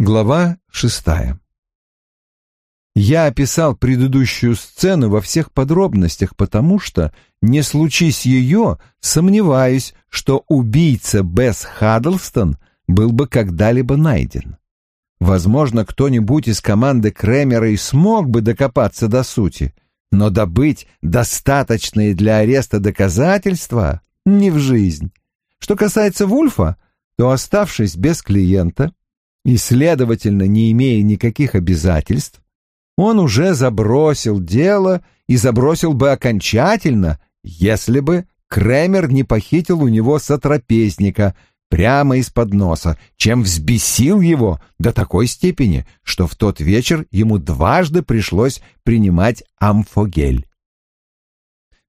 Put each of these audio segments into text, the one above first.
Глава шестая. Я описал предыдущую сцену во всех подробностях, потому что, не случись ее, сомневаюсь, что убийца Бесс Хаддлстон был бы когда-либо найден. Возможно, кто-нибудь из команды Кремера и смог бы докопаться до сути, но добыть достаточные для ареста доказательства не в жизнь. Что касается Вульфа, то, оставшись без клиента, и, следовательно, не имея никаких обязательств, он уже забросил дело и забросил бы окончательно, если бы Кремер не похитил у него сотрапезника прямо из-под носа, чем взбесил его до такой степени, что в тот вечер ему дважды пришлось принимать амфогель.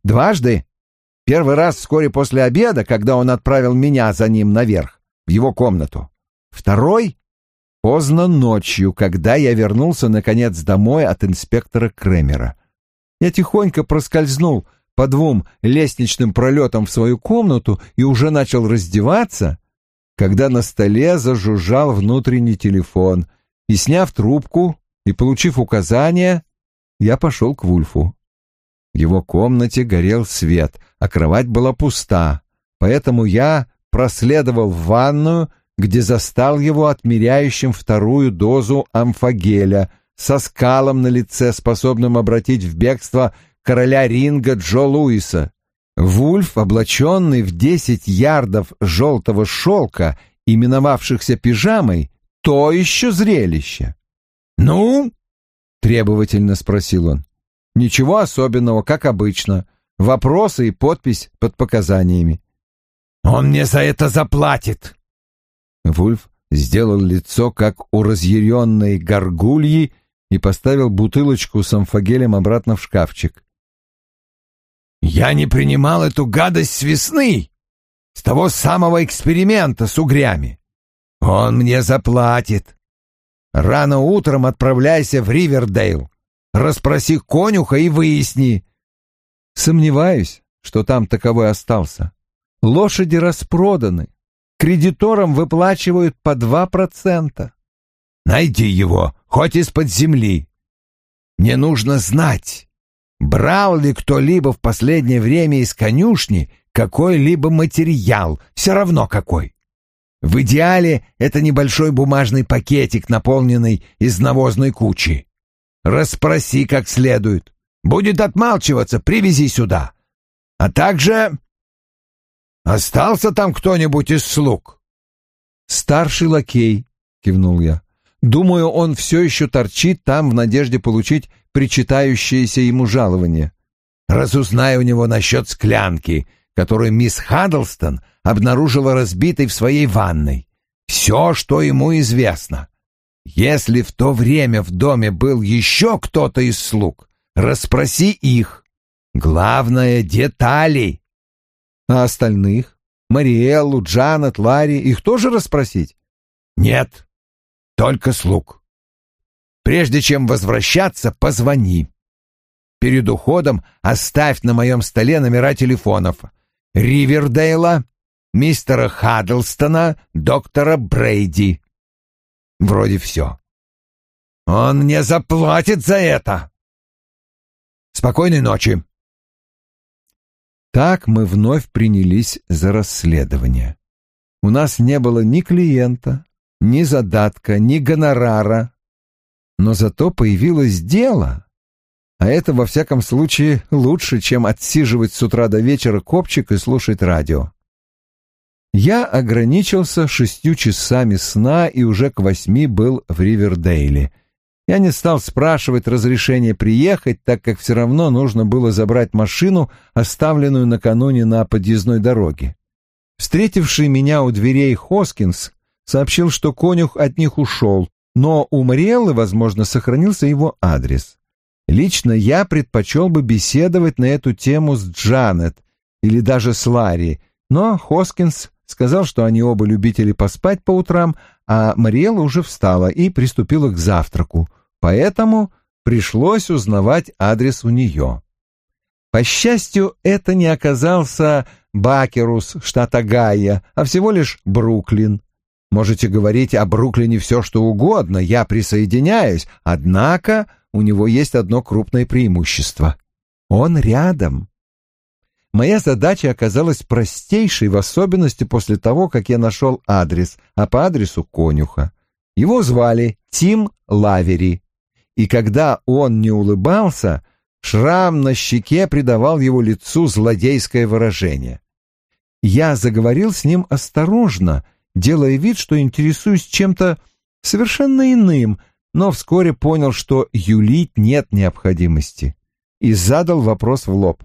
Дважды. Первый раз вскоре после обеда, когда он отправил меня за ним наверх, в его комнату. Второй Поздно ночью, когда я вернулся, наконец, домой от инспектора Кремера. Я тихонько проскользнул по двум лестничным пролетам в свою комнату и уже начал раздеваться, когда на столе зажужжал внутренний телефон, и, сняв трубку и получив указания, я пошел к Вульфу. В его комнате горел свет, а кровать была пуста, поэтому я проследовал в ванную где застал его отмеряющим вторую дозу амфагеля со скалом на лице, способным обратить в бегство короля ринга Джо Луиса. Вульф, облаченный в десять ярдов желтого шелка, именовавшихся пижамой, то еще зрелище. «Ну?» — требовательно спросил он. «Ничего особенного, как обычно. Вопросы и подпись под показаниями». «Он мне за это заплатит!» Вульф сделал лицо, как у разъяренной горгульи, и поставил бутылочку с амфагелем обратно в шкафчик. «Я не принимал эту гадость с весны, с того самого эксперимента с угрями. Он мне заплатит. Рано утром отправляйся в Ривердейл, расспроси конюха и выясни». «Сомневаюсь, что там таковой остался. Лошади распроданы, Кредиторам выплачивают по два процента. Найди его, хоть из-под земли. Мне нужно знать, брал ли кто-либо в последнее время из конюшни какой-либо материал, все равно какой. В идеале это небольшой бумажный пакетик, наполненный из навозной кучи. Расспроси как следует. Будет отмалчиваться, привези сюда. А также Остался там кто-нибудь из слуг? Старший лакей, кивнул я. Думаю, он все еще торчит там в надежде получить причитающееся ему жалование. Разузнай у него насчет склянки, которую мисс Хаддлстон обнаружила разбитой в своей ванной. Все, что ему известно. Если в то время в доме был еще кто-то из слуг, расспроси их. Главное — детали. А остальных? Мариэллу, Джанет, Ларри, их тоже расспросить? Нет, только слуг. Прежде чем возвращаться, позвони. Перед уходом оставь на моем столе номера телефонов Ривердейла, мистера Хаддлстона, доктора Брейди. Вроде все. Он мне заплатит за это. Спокойной ночи. Так мы вновь принялись за расследование. У нас не было ни клиента, ни задатка, ни гонорара, но зато появилось дело. А это, во всяком случае, лучше, чем отсиживать с утра до вечера копчик и слушать радио. Я ограничился шестью часами сна и уже к восьми был в Ривердейле, я не стал спрашивать разрешения приехать, так как все равно нужно было забрать машину, оставленную накануне на подъездной дороге. Встретивший меня у дверей Хоскинс сообщил, что конюх от них ушел, но у Мариэллы, возможно, сохранился его адрес. Лично я предпочел бы беседовать на эту тему с Джанет или даже с Ларри, но Хоскинс сказал, что они оба любители поспать по утрам, а Мариэлла уже встала и приступила к завтраку — поэтому пришлось узнавать адрес у нее. По счастью, это не оказался Бакерус, штат Огайо, а всего лишь Бруклин. Можете говорить о Бруклине все, что угодно, я присоединяюсь, однако у него есть одно крупное преимущество. Он рядом. Моя задача оказалась простейшей, в особенности после того, как я нашел адрес, а по адресу конюха. Его звали Тим Лавери, и когда он не улыбался, шрам на щеке придавал его лицу злодейское выражение. Я заговорил с ним осторожно — делая вид, что интересуюсь чем-то совершенно иным, но вскоре понял, что юлить нет необходимости, и задал вопрос в лоб.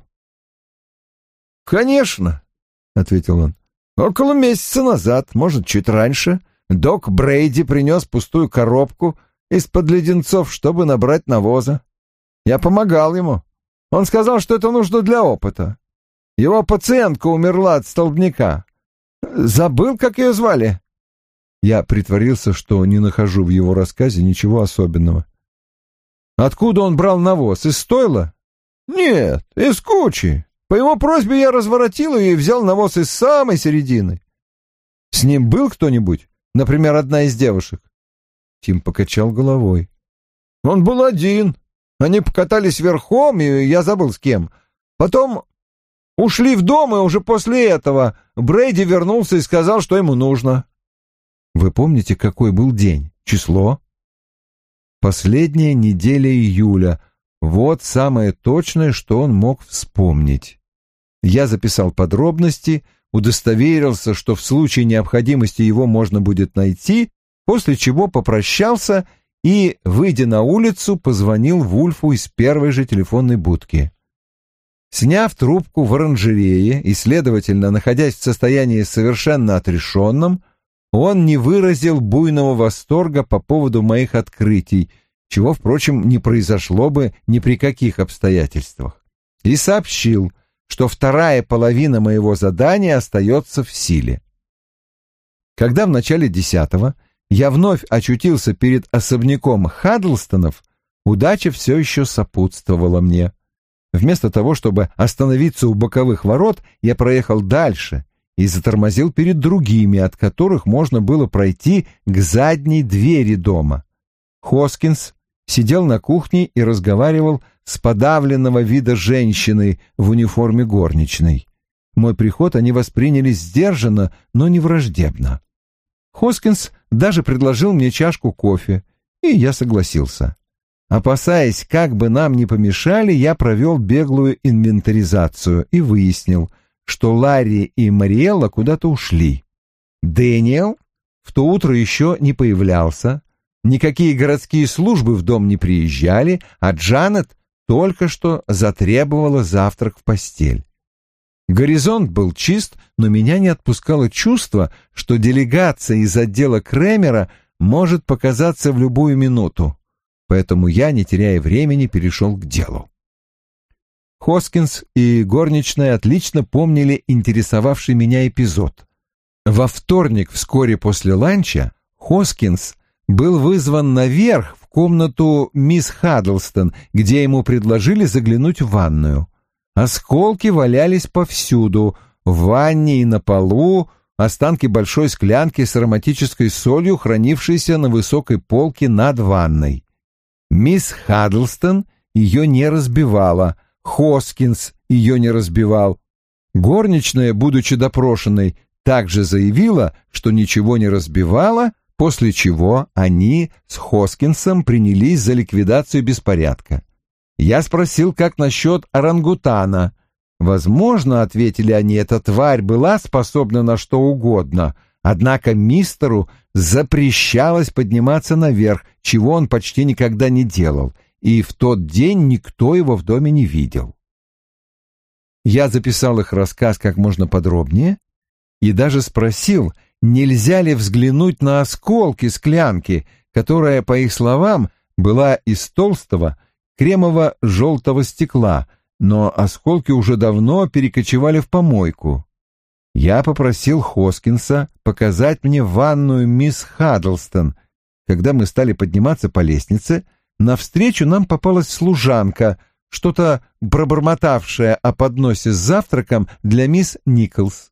«Конечно», — ответил он, — «около месяца назад, может, чуть раньше, док Брейди принес пустую коробку из-под леденцов, чтобы набрать навоза. Я помогал ему. Он сказал, что это нужно для опыта. Его пациентка умерла от столбняка. Забыл, как ее звали?» Я притворился, что не нахожу в его рассказе ничего особенного. «Откуда он брал навоз? Из стойла?» «Нет, из кучи. По его просьбе я разворотил ее и взял навоз из самой середины». «С ним был кто-нибудь? Например, одна из девушек?» Тим покачал головой. «Он был один. Они покатались верхом, и я забыл с кем. Потом Ушли в дом, и уже после этого Брейди вернулся и сказал, что ему нужно. Вы помните, какой был день? Число? Последняя неделя июля. Вот самое точное, что он мог вспомнить. Я записал подробности, удостоверился, что в случае необходимости его можно будет найти, после чего попрощался и, выйдя на улицу, позвонил Вульфу из первой же телефонной будки. Сняв трубку в оранжерее и, следовательно, находясь в состоянии совершенно отрешенном, он не выразил буйного восторга по поводу моих открытий, чего, впрочем, не произошло бы ни при каких обстоятельствах, и сообщил, что вторая половина моего задания остается в силе. Когда в начале десятого я вновь очутился перед особняком Хаддлстонов, удача все еще сопутствовала мне. Вместо того, чтобы остановиться у боковых ворот, я проехал дальше и затормозил перед другими, от которых можно было пройти к задней двери дома. Хоскинс сидел на кухне и разговаривал с подавленного вида женщиной в униформе горничной. Мой приход они восприняли сдержанно, но не враждебно. Хоскинс даже предложил мне чашку кофе, и я согласился. Опасаясь, как бы нам не помешали, я провел беглую инвентаризацию и выяснил, что Ларри и Мариэлла куда-то ушли. Дэниел в то утро еще не появлялся, никакие городские службы в дом не приезжали, а Джанет только что затребовала завтрак в постель. Горизонт был чист, но меня не отпускало чувство, что делегация из отдела Кремера может показаться в любую минуту поэтому я, не теряя времени, перешел к делу. Хоскинс и горничная отлично помнили интересовавший меня эпизод. Во вторник, вскоре после ланча, Хоскинс был вызван наверх в комнату мисс Хаддлстон, где ему предложили заглянуть в ванную. Осколки валялись повсюду, в ванне и на полу, останки большой склянки с ароматической солью, хранившейся на высокой полке над ванной. Мисс Хаддлстон ее не разбивала, Хоскинс ее не разбивал. Горничная, будучи допрошенной, также заявила, что ничего не разбивала, после чего они с Хоскинсом принялись за ликвидацию беспорядка. Я спросил, как насчет орангутана. Возможно, ответили они, эта тварь была способна на что угодно, Однако мистеру запрещалось подниматься наверх, чего он почти никогда не делал, и в тот день никто его в доме не видел. Я записал их рассказ как можно подробнее и даже спросил, нельзя ли взглянуть на осколки склянки, которая, по их словам, была из толстого кремово-желтого стекла, но осколки уже давно перекочевали в помойку я попросил Хоскинса показать мне ванную мисс Хаддлстон. Когда мы стали подниматься по лестнице, навстречу нам попалась служанка, что-то пробормотавшая о подносе с завтраком для мисс Николс.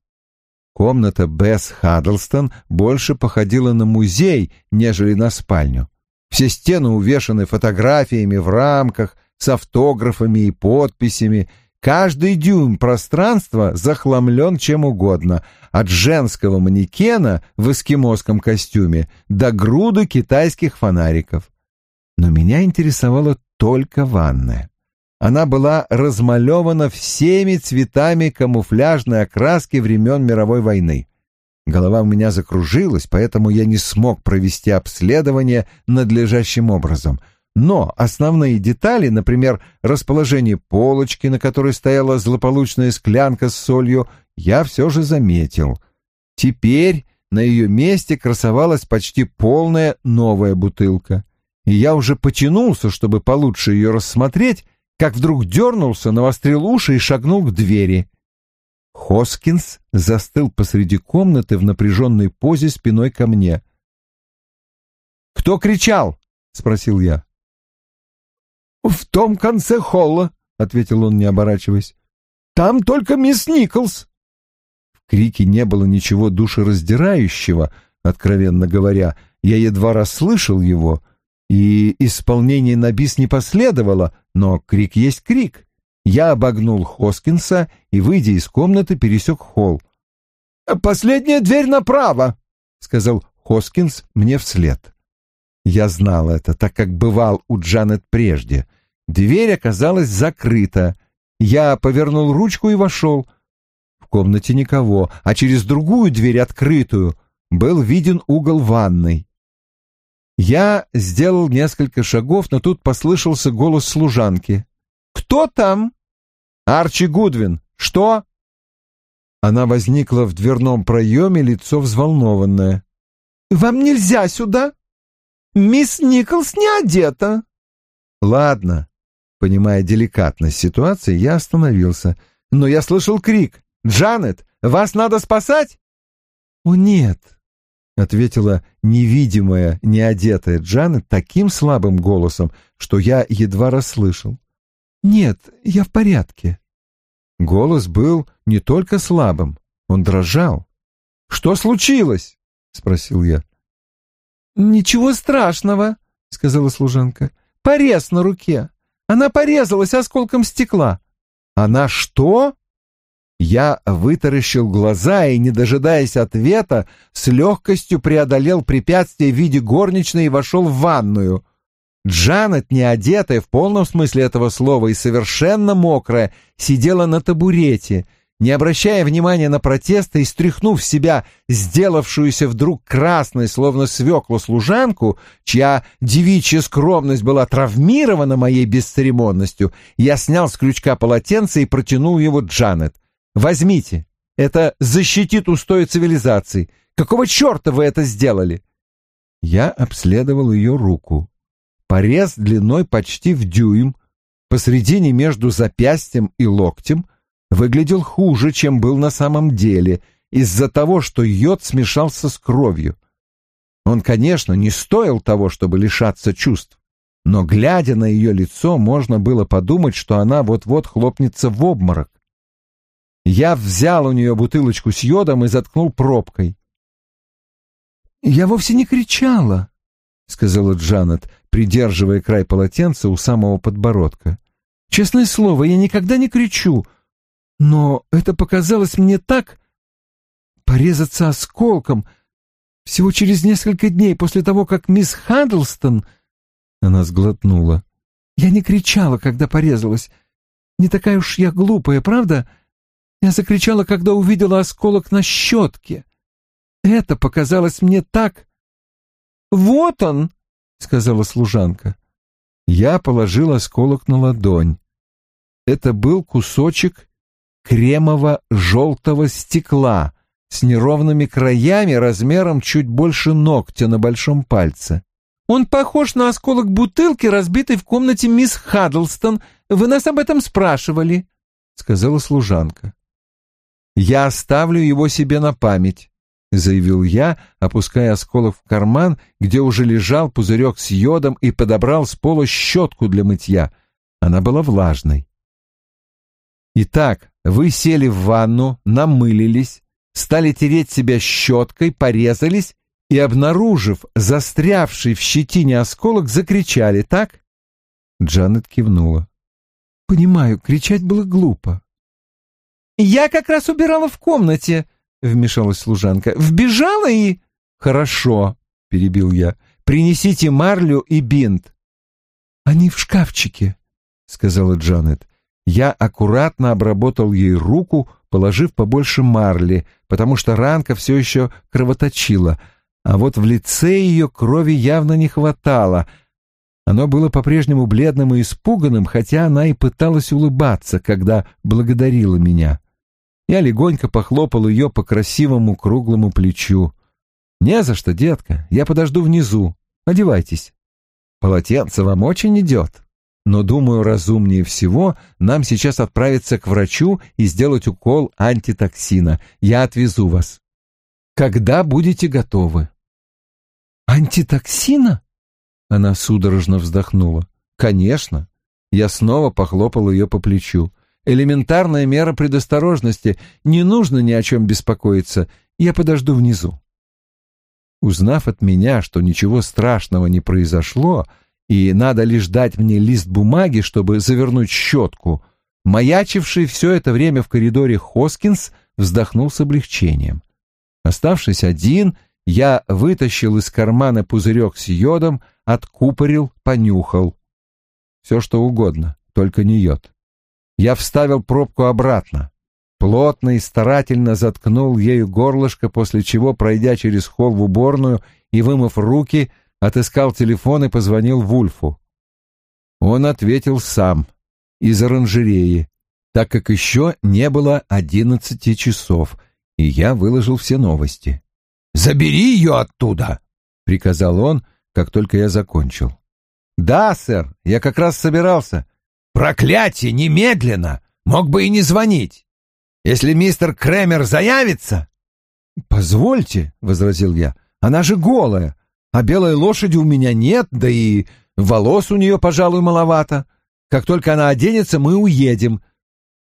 Комната Бесс Хаддлстон больше походила на музей, нежели на спальню. Все стены увешаны фотографиями в рамках, с автографами и подписями. Каждый дюйм пространства захламлен чем угодно, от женского манекена в эскимосском костюме до груды китайских фонариков. Но меня интересовала только ванная. Она была размалевана всеми цветами камуфляжной окраски времен мировой войны. Голова у меня закружилась, поэтому я не смог провести обследование надлежащим образом. Но основные детали, например, расположение полочки, на которой стояла злополучная склянка с солью, я все же заметил. Теперь на ее месте красовалась почти полная новая бутылка. И я уже потянулся, чтобы получше ее рассмотреть, как вдруг дернулся, навострил уши и шагнул к двери. Хоскинс застыл посреди комнаты в напряженной позе спиной ко мне. «Кто кричал?» — спросил я. «В том конце холла», — ответил он, не оборачиваясь. «Там только мисс Николс». В крике не было ничего душераздирающего, откровенно говоря. Я едва расслышал его, и исполнение на бис не последовало, но крик есть крик. Я обогнул Хоскинса и, выйдя из комнаты, пересек холл. «Последняя дверь направо», — сказал Хоскинс мне вслед. Я знал это, так как бывал у Джанет прежде. Дверь оказалась закрыта. Я повернул ручку и вошел. В комнате никого, а через другую дверь, открытую, был виден угол ванной. Я сделал несколько шагов, но тут послышался голос служанки. «Кто там?» «Арчи Гудвин. Что?» Она возникла в дверном проеме, лицо взволнованное. «Вам нельзя сюда. Мисс Николс не одета». «Ладно». Понимая деликатность ситуации, я остановился. Но я слышал крик. «Джанет, вас надо спасать?» «О, нет», — ответила невидимая, неодетая Джанет таким слабым голосом, что я едва расслышал. «Нет, я в порядке». Голос был не только слабым, он дрожал. «Что случилось?» — спросил я. «Ничего страшного», — сказала служанка. «Порез на руке. Она порезалась осколком стекла». «Она что?» Я вытаращил глаза и, не дожидаясь ответа, с легкостью преодолел препятствие в виде горничной и вошел в ванную. Джанет, не одетая в полном смысле этого слова и совершенно мокрая, сидела на табурете, не обращая внимания на протесты и стряхнув себя сделавшуюся вдруг красной, словно свеклу служанку, чья девичья скромность была травмирована моей бесцеремонностью, я снял с крючка полотенце и протянул его Джанет. «Возьмите, это защитит устои цивилизации. Какого черта вы это сделали?» Я обследовал ее руку. Порез длиной почти в дюйм, посредине между запястьем и локтем, выглядел хуже, чем был на самом деле, из-за того, что йод смешался с кровью. Он, конечно, не стоил того, чтобы лишаться чувств, но, глядя на ее лицо, можно было подумать, что она вот-вот хлопнется в обморок. Я взял у нее бутылочку с йодом и заткнул пробкой. «Я вовсе не кричала», — сказала Джанет, придерживая край полотенца у самого подбородка. «Честное слово, я никогда не кричу, но это показалось мне так... Порезаться осколком всего через несколько дней после того, как мисс Хаддлстон...» Она сглотнула. «Я не кричала, когда порезалась. Не такая уж я глупая, правда? Я закричала, когда увидела осколок на щетке. Это показалось мне так...» «Вот он!» — сказала служанка. Я положил осколок на ладонь. Это был кусочек кремово-желтого стекла с неровными краями размером чуть больше ногтя на большом пальце. «Он похож на осколок бутылки, разбитой в комнате мисс Хаддлстон. Вы нас об этом спрашивали», — сказала служанка. «Я оставлю его себе на память. — заявил я, опуская осколок в карман, где уже лежал пузырек с йодом и подобрал с пола щетку для мытья. Она была влажной. «Итак, вы сели в ванну, намылились, стали тереть себя щеткой, порезались и, обнаружив застрявший в щетине осколок, закричали, так? Джанет кивнула. «Понимаю, кричать было глупо». «Я как раз убирала в комнате», — вмешалась служанка. «Вбежала и...» «Хорошо», — перебил я. «Принесите марлю и бинт». «Они в шкафчике», — сказала Джанет. Я аккуратно обработал ей руку, положив побольше марли, потому что ранка все еще кровоточила, а вот в лице ее крови явно не хватало. Оно было по-прежнему бледным и испуганным, хотя она и пыталась улыбаться, когда благодарила меня. Я легонько похлопал ее по красивому круглому плечу. «Не за что, детка, я подожду внизу. Одевайтесь. Полотенце вам очень идет» но, думаю, разумнее всего нам сейчас отправиться к врачу и сделать укол антитоксина. Я отвезу вас. Когда будете готовы? Антитоксина? Она судорожно вздохнула. Конечно. Я снова похлопал ее по плечу. Элементарная мера предосторожности. Не нужно ни о чем беспокоиться. Я подожду внизу. Узнав от меня, что ничего страшного не произошло, и надо лишь дать мне лист бумаги, чтобы завернуть щетку, маячивший все это время в коридоре Хоскинс вздохнул с облегчением. Оставшись один, я вытащил из кармана пузырек с йодом, откупорил, понюхал. Все что угодно, только не йод. Я вставил пробку обратно, плотно и старательно заткнул ею горлышко, после чего, пройдя через холл в уборную и вымыв руки, — отыскал телефон и позвонил Вульфу. Он ответил сам, из оранжереи, так как еще не было одиннадцати часов, и я выложил все новости. «Забери ее оттуда!» — приказал он, как только я закончил. «Да, сэр, я как раз собирался». «Проклятие! Немедленно! Мог бы и не звонить. Если мистер Кремер заявится...» «Позвольте», — возразил я, — «она же голая а белой лошади у меня нет, да и волос у нее, пожалуй, маловато. Как только она оденется, мы уедем.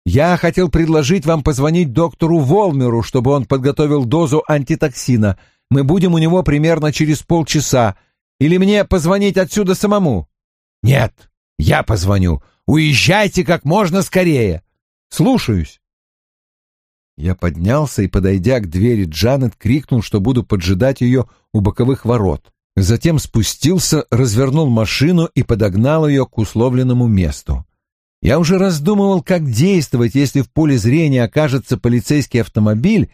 Я хотел предложить вам позвонить доктору Волмеру, чтобы он подготовил дозу антитоксина. Мы будем у него примерно через полчаса. Или мне позвонить отсюда самому? Нет, я позвоню. Уезжайте как можно скорее. Слушаюсь. Я поднялся и, подойдя к двери Джанет, крикнул, что буду поджидать ее у боковых ворот. Затем спустился, развернул машину и подогнал ее к условленному месту. Я уже раздумывал, как действовать, если в поле зрения окажется полицейский автомобиль,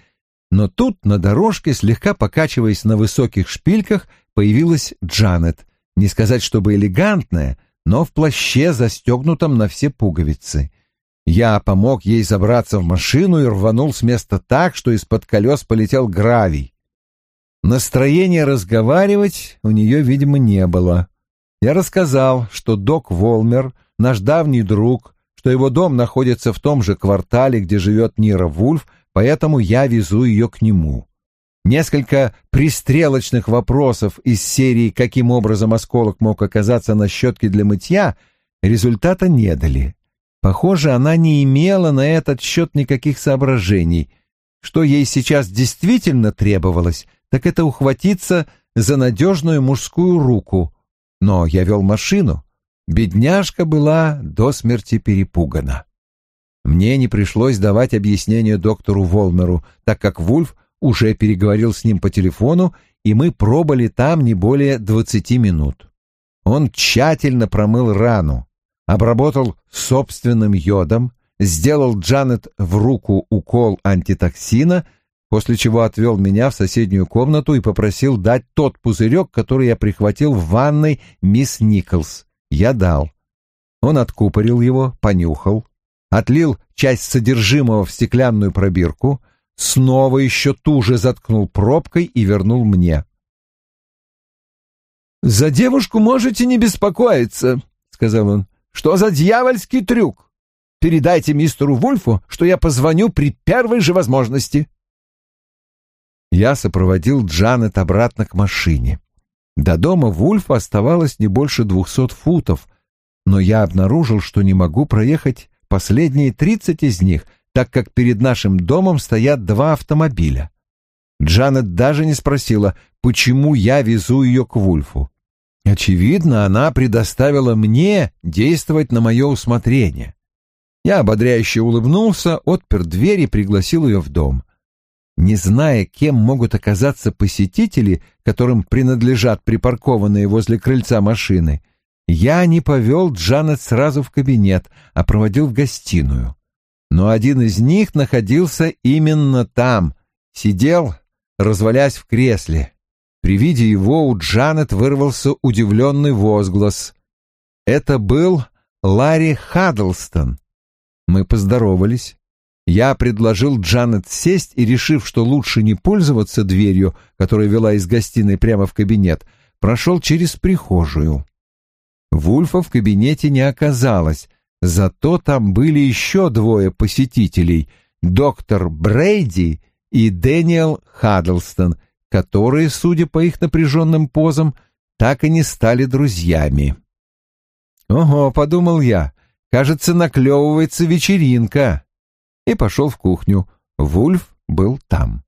но тут на дорожке, слегка покачиваясь на высоких шпильках, появилась Джанет. Не сказать, чтобы элегантная, но в плаще, застегнутом на все пуговицы. Я помог ей забраться в машину и рванул с места так, что из-под колес полетел гравий. Настроения разговаривать у нее, видимо, не было. Я рассказал, что док Волмер, наш давний друг, что его дом находится в том же квартале, где живет Нира Вульф, поэтому я везу ее к нему. Несколько пристрелочных вопросов из серии «Каким образом осколок мог оказаться на щетке для мытья» результата не дали. Похоже, она не имела на этот счет никаких соображений. Что ей сейчас действительно требовалось — так это ухватиться за надежную мужскую руку. Но я вел машину. Бедняжка была до смерти перепугана. Мне не пришлось давать объяснение доктору Волмеру, так как Вульф уже переговорил с ним по телефону, и мы пробыли там не более двадцати минут. Он тщательно промыл рану, обработал собственным йодом, сделал Джанет в руку укол антитоксина — после чего отвел меня в соседнюю комнату и попросил дать тот пузырек, который я прихватил в ванной мисс Николс. Я дал. Он откупорил его, понюхал, отлил часть содержимого в стеклянную пробирку, снова еще туже заткнул пробкой и вернул мне. «За девушку можете не беспокоиться», — сказал он. «Что за дьявольский трюк? Передайте мистеру Вульфу, что я позвоню при первой же возможности». Я сопроводил Джанет обратно к машине. До дома Вульфа оставалось не больше двухсот футов, но я обнаружил, что не могу проехать последние тридцать из них, так как перед нашим домом стоят два автомобиля. Джанет даже не спросила, почему я везу ее к Вульфу. Очевидно, она предоставила мне действовать на мое усмотрение. Я ободряюще улыбнулся, отпер дверь и пригласил ее в дом. Не зная, кем могут оказаться посетители, которым принадлежат припаркованные возле крыльца машины, я не повел Джанет сразу в кабинет, а проводил в гостиную. Но один из них находился именно там, сидел, развалясь в кресле. При виде его у Джанет вырвался удивленный возглас. Это был Ларри Хаддлстон. Мы поздоровались. Я предложил Джанет сесть и, решив, что лучше не пользоваться дверью, которая вела из гостиной прямо в кабинет, прошел через прихожую. Вульфа в кабинете не оказалось, зато там были еще двое посетителей — доктор Брейди и Дэниел Хаддлстон, которые, судя по их напряженным позам, так и не стали друзьями. «Ого», — подумал я, — «кажется, наклевывается вечеринка» и пошел в кухню. Вульф был там.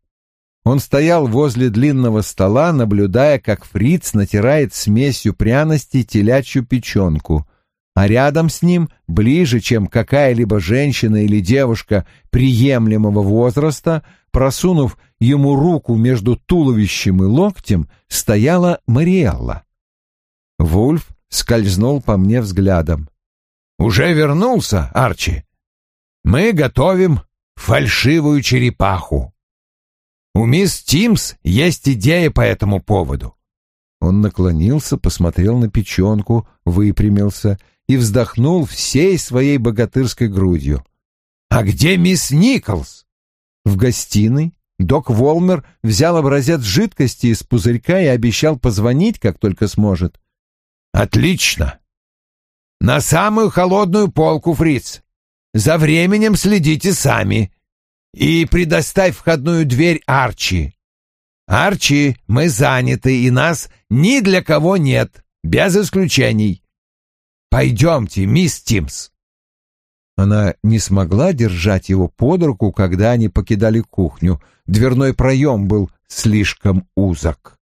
Он стоял возле длинного стола, наблюдая, как фриц натирает смесью пряностей телячью печенку, а рядом с ним, ближе, чем какая-либо женщина или девушка приемлемого возраста, просунув ему руку между туловищем и локтем, стояла Мариэлла. Вульф скользнул по мне взглядом. «Уже вернулся, Арчи?» Мы готовим фальшивую черепаху. У мисс Тимс есть идея по этому поводу. Он наклонился, посмотрел на печенку, выпрямился и вздохнул всей своей богатырской грудью. «А где мисс Николс?» В гостиной док Волмер взял образец жидкости из пузырька и обещал позвонить, как только сможет. «Отлично! На самую холодную полку, фриц. За временем следите сами. И предоставь входную дверь Арчи. Арчи, мы заняты, и нас ни для кого нет, без исключений. Пойдемте, мисс Тимс. Она не смогла держать его под руку, когда они покидали кухню. Дверной проем был слишком узок.